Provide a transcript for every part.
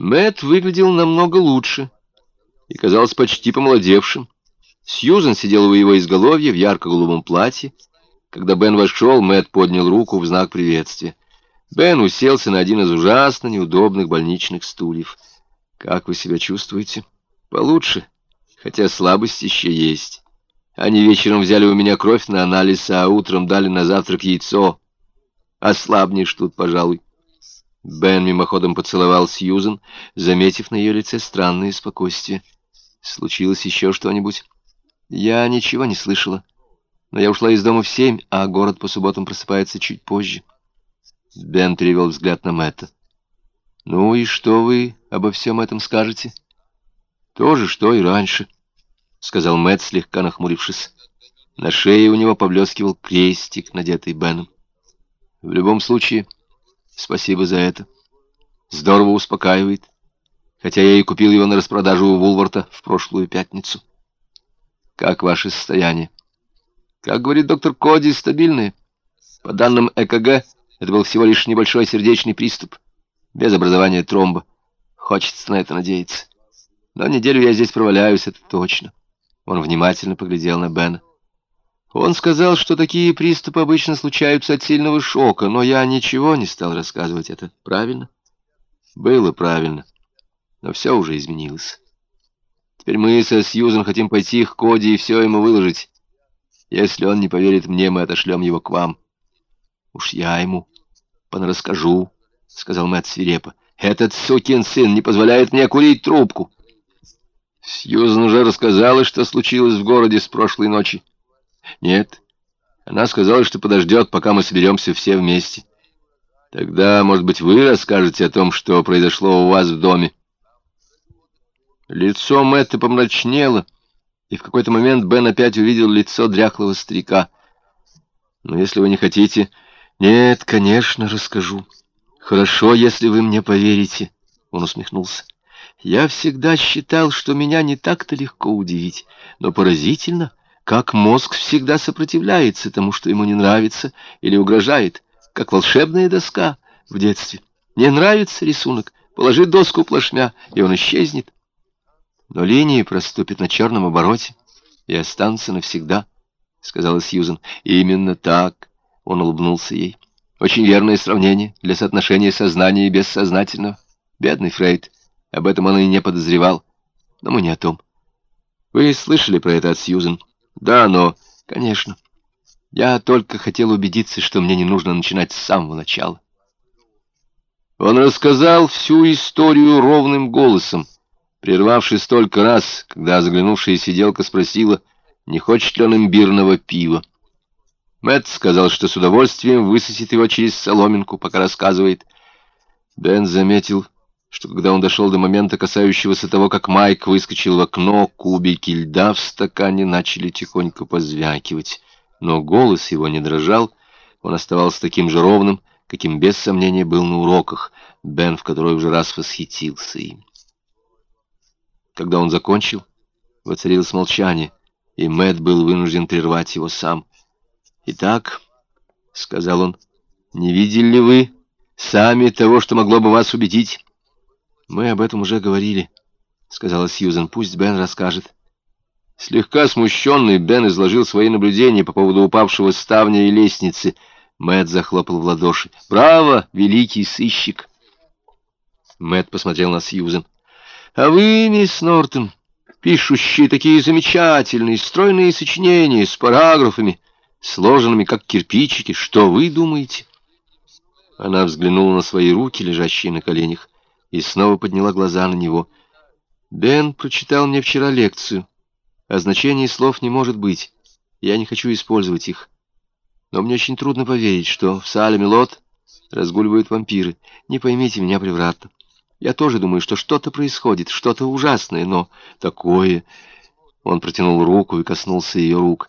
Мэтт выглядел намного лучше и казался почти помолодевшим. Сьюзен сидела у его изголовья в ярко-голубом платье. Когда Бен вошел, Мэтт поднял руку в знак приветствия. Бен уселся на один из ужасно неудобных больничных стульев. «Как вы себя чувствуете?» «Получше, хотя слабость еще есть. Они вечером взяли у меня кровь на анализ, а утром дали на завтрак яйцо. Ослабнешь тут, пожалуй». Бен мимоходом поцеловал Сьюзен, заметив на ее лице странное спокойствие. «Случилось еще что-нибудь?» «Я ничего не слышала, но я ушла из дома в семь, а город по субботам просыпается чуть позже». Бен перевел взгляд на Мэтта. «Ну и что вы обо всем этом скажете?» «То же, что и раньше», — сказал Мэтт, слегка нахмурившись. На шее у него поблескивал крестик, надетый Беном. «В любом случае, спасибо за это. Здорово успокаивает, хотя я и купил его на распродажу у Вулварта в прошлую пятницу. Как ваше состояние?» «Как говорит доктор Коди, стабильное. По данным ЭКГ, это был всего лишь небольшой сердечный приступ, без образования тромба. Хочется на это надеяться. Но неделю я здесь проваляюсь, это точно. Он внимательно поглядел на Бена. Он сказал, что такие приступы обычно случаются от сильного шока, но я ничего не стал рассказывать это. Правильно? Было правильно. Но все уже изменилось. Теперь мы со Сьюзен хотим пойти к Коди и все ему выложить. Если он не поверит мне, мы отошлем его к вам. Уж я ему понарасскажу, — сказал Мэтт свирепо. Этот сукин сын не позволяет мне курить трубку. Сьюзан уже рассказала, что случилось в городе с прошлой ночи. Нет, она сказала, что подождет, пока мы соберемся все вместе. Тогда, может быть, вы расскажете о том, что произошло у вас в доме. Лицо Мэтта помрачнело, и в какой-то момент Бен опять увидел лицо дряхлого старика. Но если вы не хотите... «Нет, конечно, расскажу. Хорошо, если вы мне поверите», — он усмехнулся. «Я всегда считал, что меня не так-то легко удивить, но поразительно, как мозг всегда сопротивляется тому, что ему не нравится или угрожает, как волшебная доска в детстве. Не нравится рисунок, положи доску плашмя, и он исчезнет. Но линии проступят на черном обороте и останутся навсегда», — сказала Сьюзен. «Именно так». Он улыбнулся ей. Очень верное сравнение для соотношения сознания и бессознательного. Бедный Фрейд. Об этом он и не подозревал. Но мы не о том. Вы слышали про это от Сьюзен? Да, но... Конечно. Я только хотел убедиться, что мне не нужно начинать с самого начала. Он рассказал всю историю ровным голосом, прервавшись столько раз, когда заглянувшая сиделка спросила, не хочет ли он имбирного пива. Мэтт сказал, что с удовольствием высосет его через соломинку, пока рассказывает. Бен заметил, что когда он дошел до момента, касающегося того, как Майк выскочил в окно, кубики льда в стакане начали тихонько позвякивать. Но голос его не дрожал, он оставался таким же ровным, каким без сомнения был на уроках, Бен в который уже раз восхитился им. Когда он закончил, воцарилось молчание, и Мэтт был вынужден прервать его сам. «Итак», — сказал он, — «не видели ли вы сами того, что могло бы вас убедить?» «Мы об этом уже говорили», — сказала Сьюзен. «Пусть Бен расскажет». Слегка смущенный, Бен изложил свои наблюдения по поводу упавшего ставня и лестницы. Мэт захлопал в ладоши. «Браво, великий сыщик!» Мэт посмотрел на Сьюзен. «А вы, мисс Нортон, пишущие такие замечательные, стройные сочинения с параграфами, сложенными, как кирпичики. Что вы думаете?» Она взглянула на свои руки, лежащие на коленях, и снова подняла глаза на него. «Бен прочитал мне вчера лекцию. О значении слов не может быть. Я не хочу использовать их. Но мне очень трудно поверить, что в Сале Мелот разгуливают вампиры. Не поймите меня превратно. Я тоже думаю, что что-то происходит, что-то ужасное, но такое...» Он протянул руку и коснулся ее рук.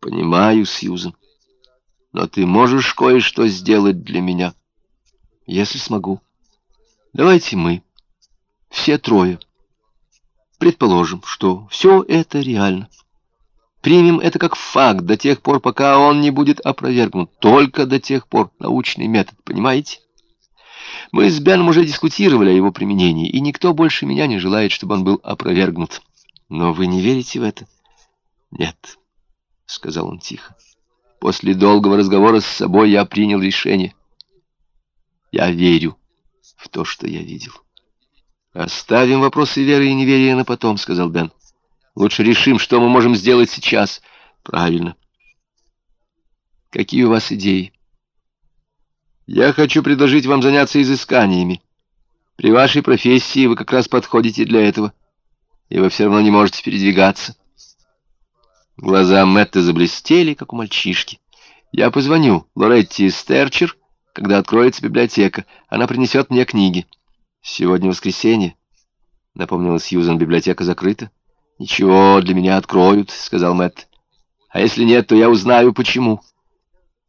Понимаю, Сьюзен. Но ты можешь кое-что сделать для меня? Если смогу. Давайте мы, все трое, предположим, что все это реально. Примем это как факт до тех пор, пока он не будет опровергнут. Только до тех пор научный метод, понимаете? Мы с Беном уже дискутировали о его применении, и никто больше меня не желает, чтобы он был опровергнут. Но вы не верите в это? Нет, — сказал он тихо. После долгого разговора с собой я принял решение. Я верю в то, что я видел. «Оставим вопросы веры и неверия на потом», — сказал Бен. «Лучше решим, что мы можем сделать сейчас». «Правильно. Какие у вас идеи?» «Я хочу предложить вам заняться изысканиями. При вашей профессии вы как раз подходите для этого, и вы все равно не можете передвигаться». Глаза Мэтта заблестели, как у мальчишки. «Я позвоню Лоретти Стерчер, когда откроется библиотека. Она принесет мне книги». «Сегодня воскресенье», — напомнила Сьюзан, — «библиотека закрыта». «Ничего, для меня откроют», — сказал Мэтт. «А если нет, то я узнаю, почему».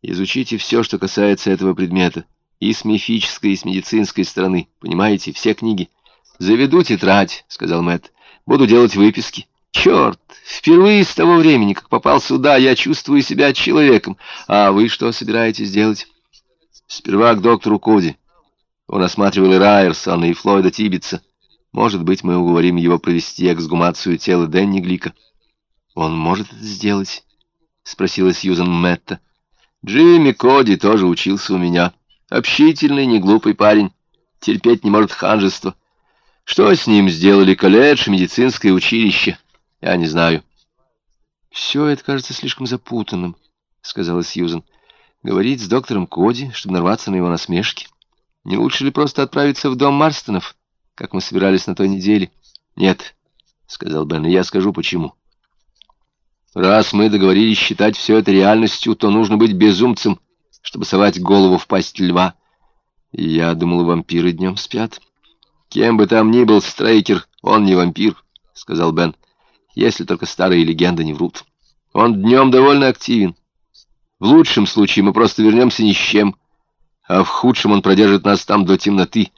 «Изучите все, что касается этого предмета, и с мифической, и с медицинской стороны, понимаете, все книги». «Заведу тетрадь», — сказал Мэтт. «Буду делать выписки». «Черт! Впервые с того времени, как попал сюда, я чувствую себя человеком. А вы что собираетесь делать?» «Сперва к доктору Коди». Он осматривал и Райерсона, и Флойда Тибетса. Может быть, мы уговорим его провести эксгумацию тела Дэнни Глика. «Он может это сделать?» — спросила Сьюзан Мэтта. «Джимми Коди тоже учился у меня. Общительный, неглупый парень. Терпеть не может ханжество. Что с ним сделали колледж, медицинское училище? Я не знаю». «Все это кажется слишком запутанным», — сказала Сьюзан. «Говорить с доктором Коди, чтобы нарваться на его насмешки». Не лучше ли просто отправиться в дом Марстонов, как мы собирались на той неделе? Нет, — сказал Бен, — я скажу почему. Раз мы договорились считать все это реальностью, то нужно быть безумцем, чтобы совать голову в пасть льва. Я думал, вампиры днем спят. Кем бы там ни был Стрейкер, он не вампир, — сказал Бен, — если только старые легенды не врут. Он днем довольно активен. В лучшем случае мы просто вернемся ни с чем — а в худшем он продержит нас там до темноты,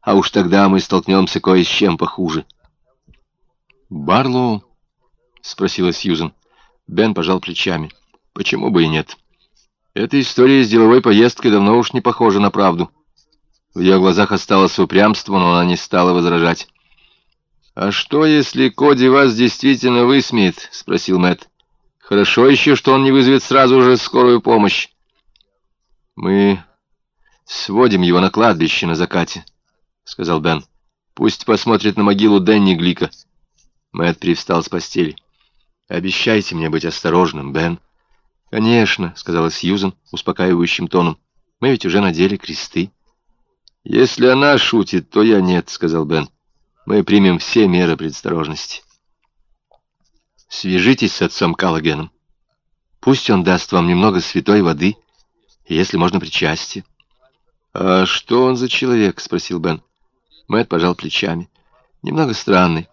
а уж тогда мы столкнемся кое с чем похуже. «Барлоу?» — спросила Сьюзен. Бен пожал плечами. «Почему бы и нет? Эта история с деловой поездкой давно уж не похожа на правду». В ее глазах осталось упрямство, но она не стала возражать. «А что, если Коди вас действительно высмеет?» — спросил Мэтт. «Хорошо еще, что он не вызовет сразу же скорую помощь». «Мы «Сводим его на кладбище на закате», — сказал Бен. «Пусть посмотрит на могилу Дэнни Глика». Мэтт привстал с постели. «Обещайте мне быть осторожным, Бен». «Конечно», — сказала Сьюзен успокаивающим тоном. «Мы ведь уже надели кресты». «Если она шутит, то я нет», — сказал Бен. «Мы примем все меры предосторожности». «Свяжитесь с отцом Каллогеном. Пусть он даст вам немного святой воды, если можно причастие». «А что он за человек?» — спросил Бен. Мэтт пожал плечами. «Немного странный.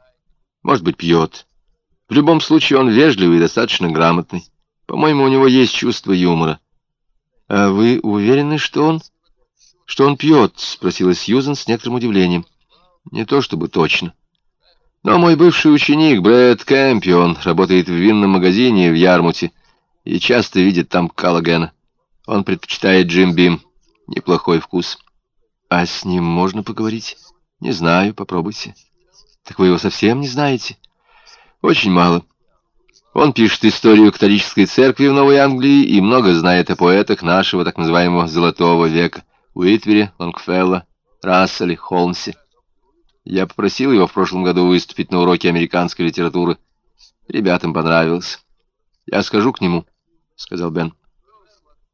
Может быть, пьет. В любом случае, он вежливый и достаточно грамотный. По-моему, у него есть чувство юмора». «А вы уверены, что он...» «Что он пьет?» — спросила Сьюзен с некоторым удивлением. «Не то чтобы точно. Но мой бывший ученик, Брэд Кэмпион, работает в винном магазине в Ярмуте и часто видит там Каллагена. Он предпочитает Джим Бим». Неплохой вкус. А с ним можно поговорить? Не знаю, попробуйте. Так вы его совсем не знаете? Очень мало. Он пишет историю католической церкви в Новой Англии и много знает о поэтах нашего так называемого «золотого века» Уитвере, Лонгфелло, Расселе, Холмсе. Я попросил его в прошлом году выступить на уроке американской литературы. Ребятам понравилось. Я скажу к нему, — сказал Бен.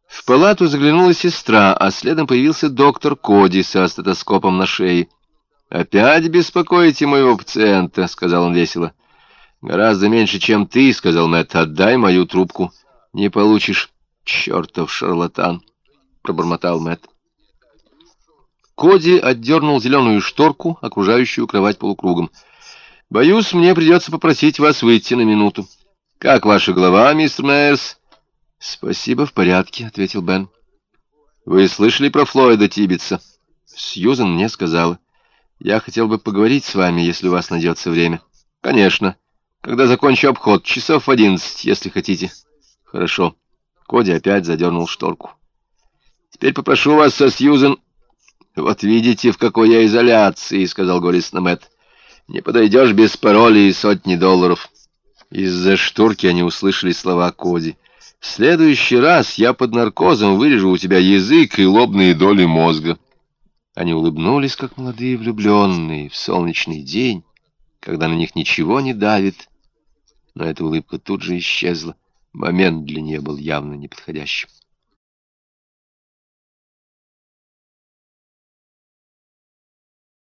В палату заглянула сестра, а следом появился доктор Коди со стетоскопом на шее. «Опять беспокоите моего пациента», — сказал он весело. «Гораздо меньше, чем ты», — сказал Мэтт. «Отдай мою трубку». «Не получишь». «Чертов шарлатан», — пробормотал Мэтт. Коди отдернул зеленую шторку, окружающую кровать полукругом. «Боюсь, мне придется попросить вас выйти на минуту. Как ваша голова, мистер Мейерс?» «Спасибо, в порядке», — ответил Бен. «Вы слышали про Флойда Тибетса?» Сьюзан мне сказала. «Я хотел бы поговорить с вами, если у вас найдется время». «Конечно. Когда закончу обход, часов в одиннадцать, если хотите». «Хорошо». Коди опять задернул шторку. «Теперь попрошу вас со Сьюзан...» «Вот видите, в какой я изоляции», — сказал горестно Мэтт. «Не подойдешь без пароля и сотни долларов». Из-за шторки они услышали слова Коди. «В следующий раз я под наркозом вырежу у тебя язык и лобные доли мозга». Они улыбнулись, как молодые влюбленные, в солнечный день, когда на них ничего не давит. Но эта улыбка тут же исчезла. Момент для нее был явно неподходящим.